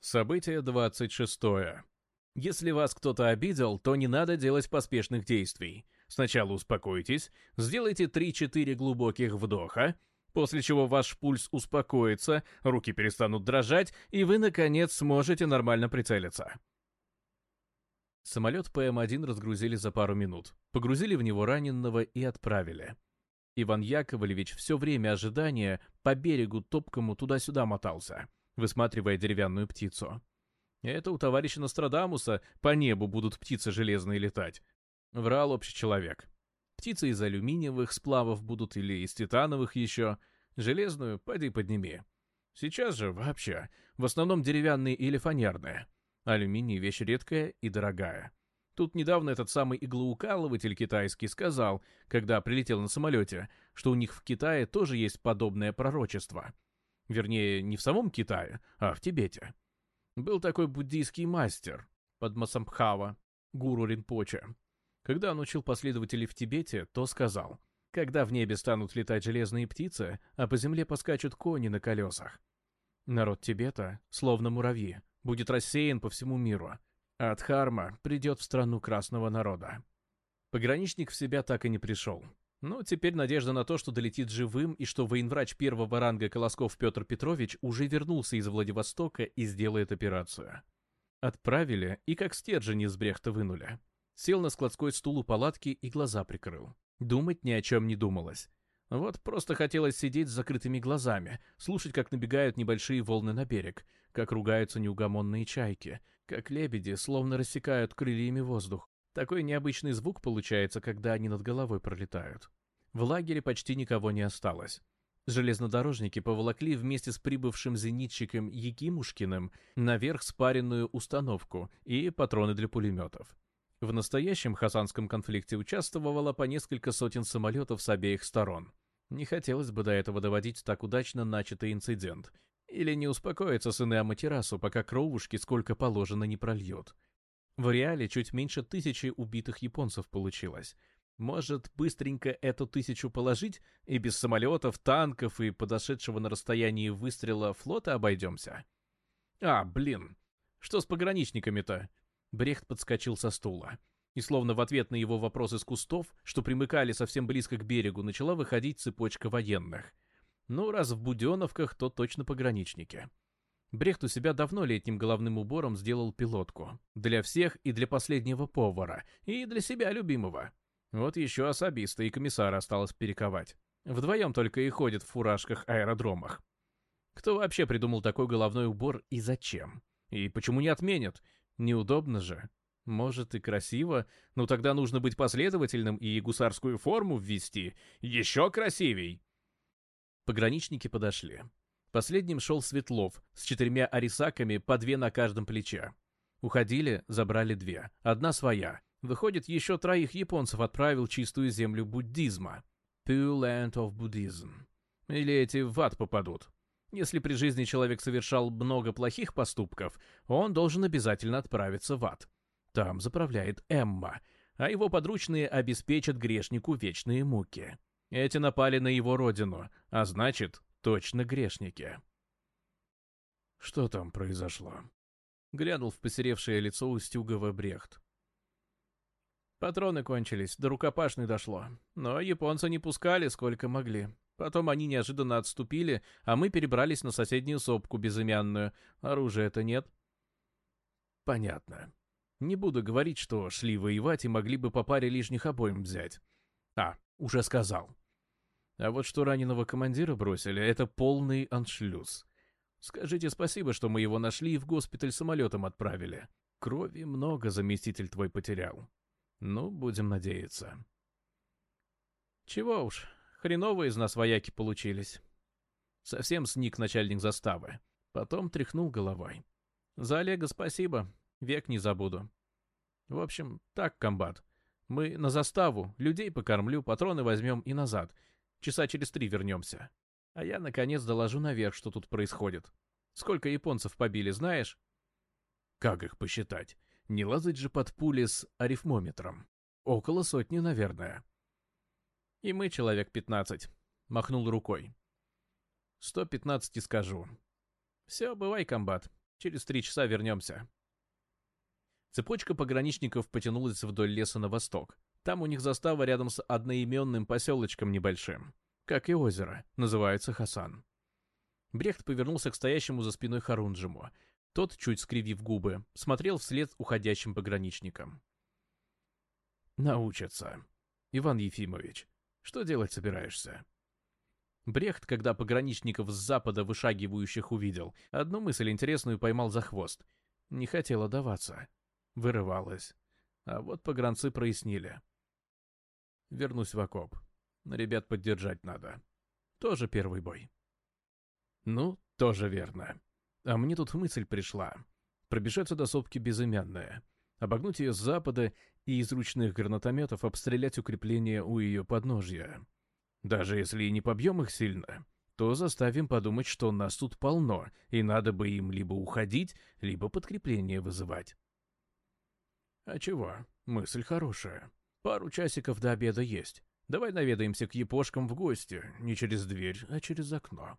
Событие 26. Если вас кто-то обидел, то не надо делать поспешных действий. Сначала успокойтесь, сделайте 3-4 глубоких вдоха, после чего ваш пульс успокоится, руки перестанут дрожать, и вы, наконец, сможете нормально прицелиться. Самолет ПМ-1 разгрузили за пару минут, погрузили в него раненого и отправили. Иван Яковлевич все время ожидания по берегу топкому туда-сюда мотался — высматривая деревянную птицу. «Это у товарища Нострадамуса по небу будут птицы железные летать», — врал общий человек. «Птицы из алюминиевых сплавов будут или из титановых еще. Железную поди подними. Сейчас же вообще в основном деревянные или фанерные. Алюминий — вещь редкая и дорогая». Тут недавно этот самый иглоукалыватель китайский сказал, когда прилетел на самолете, что у них в Китае тоже есть подобное пророчество — Вернее, не в самом Китае, а в Тибете. Был такой буддийский мастер, Падмасамбхава, гуру Ринпоче. Когда он учил последователей в Тибете, то сказал, когда в небе станут летать железные птицы, а по земле поскачут кони на колесах. Народ Тибета, словно муравьи, будет рассеян по всему миру, а Дхарма придет в страну красного народа. Пограничник в себя так и не пришел. Но теперь надежда на то, что долетит живым и что военврач первого ранга Колосков Петр Петрович уже вернулся из Владивостока и сделает операцию. Отправили и как стержень из брехта вынули. Сел на складской стул у палатки и глаза прикрыл. Думать ни о чем не думалось. Вот просто хотелось сидеть с закрытыми глазами, слушать, как набегают небольшие волны на берег, как ругаются неугомонные чайки, как лебеди словно рассекают крыльями воздух, такой необычный звук получается, когда они над головой пролетают. В лагере почти никого не осталось. Железнодорожники поволокли вместе с прибывшим зенитчиком Якимушкиным наверх спаренную установку и патроны для пулеметов. В настоящем хасанском конфликте участвовало по несколько сотен самолетов с обеих сторон. Не хотелось бы до этого доводить так удачно начатый инцидент. Или не успокоятся сыны Аматерасу, пока кровушки сколько положено не прольет. В реале чуть меньше тысячи убитых японцев получилось. Может, быстренько эту тысячу положить, и без самолетов, танков и подошедшего на расстоянии выстрела флота обойдемся? А, блин, что с пограничниками-то? Брехт подскочил со стула. И словно в ответ на его вопрос из кустов, что примыкали совсем близко к берегу, начала выходить цепочка военных. Ну, раз в Буденовках, то точно пограничники. Брехт у себя давно летним головным убором сделал пилотку. Для всех и для последнего повара, и для себя любимого. Вот еще особиста и комиссара осталось перековать. Вдвоем только и ходят в фуражках-аэродромах. Кто вообще придумал такой головной убор и зачем? И почему не отменят? Неудобно же. Может и красиво, но тогда нужно быть последовательным и гусарскую форму ввести. Еще красивей! Пограничники подошли. Последним шел Светлов с четырьмя арисаками по две на каждом плече. Уходили, забрали две. Одна своя. Выходит, еще троих японцев отправил чистую землю буддизма. Pure land of Buddhism. Или эти в ад попадут. Если при жизни человек совершал много плохих поступков, он должен обязательно отправиться в ад. Там заправляет Эмма, а его подручные обеспечат грешнику вечные муки. Эти напали на его родину, а значит, Точно грешники. Что там произошло? Глянул в посеревшее лицо Устюгова Брехт. Патроны кончились, до рукопашной дошло. Но японцы не пускали, сколько могли. Потом они неожиданно отступили, а мы перебрались на соседнюю сопку безымянную. Оружия-то нет. Понятно. Не буду говорить, что шли воевать и могли бы по паре лишних обоим взять. А, уже сказал. А вот что раненого командира бросили, это полный аншлюз. Скажите спасибо, что мы его нашли и в госпиталь самолетом отправили. Крови много заместитель твой потерял. Ну, будем надеяться. Чего уж, хреново из нас вояки получились. Совсем сник начальник заставы. Потом тряхнул головой. За Олега спасибо, век не забуду. В общем, так, комбат. Мы на заставу, людей покормлю, патроны возьмем и назад. Часа через три вернемся. А я, наконец, доложу наверх, что тут происходит. Сколько японцев побили, знаешь? Как их посчитать? Не лазать же под пули с арифмометром. Около сотни, наверное. И мы человек 15. Махнул рукой. 115 и скажу. Все, бывай, комбат. Через три часа вернемся. Цепочка пограничников потянулась вдоль леса на восток. Там у них застава рядом с одноименным поселочком небольшим. Как и озеро. Называется Хасан. Брехт повернулся к стоящему за спиной Харунджиму. Тот, чуть скривив губы, смотрел вслед уходящим пограничникам. «Научатся. Иван Ефимович, что делать собираешься?» Брехт, когда пограничников с запада вышагивающих увидел, одну мысль интересную поймал за хвост. Не хотела даваться. Вырывалась. А вот погранцы прояснили. Вернусь в окоп. Ребят поддержать надо. Тоже первый бой. Ну, тоже верно. А мне тут мысль пришла. Пробежаться до сопки безымянная. Обогнуть ее с запада и из ручных гранатометов обстрелять укрепление у ее подножья. Даже если и не побьем их сильно, то заставим подумать, что нас тут полно, и надо бы им либо уходить, либо подкрепление вызывать. А чего? Мысль хорошая. Пару часиков до обеда есть. Давай наведаемся к Епошкам в гости, не через дверь, а через окно.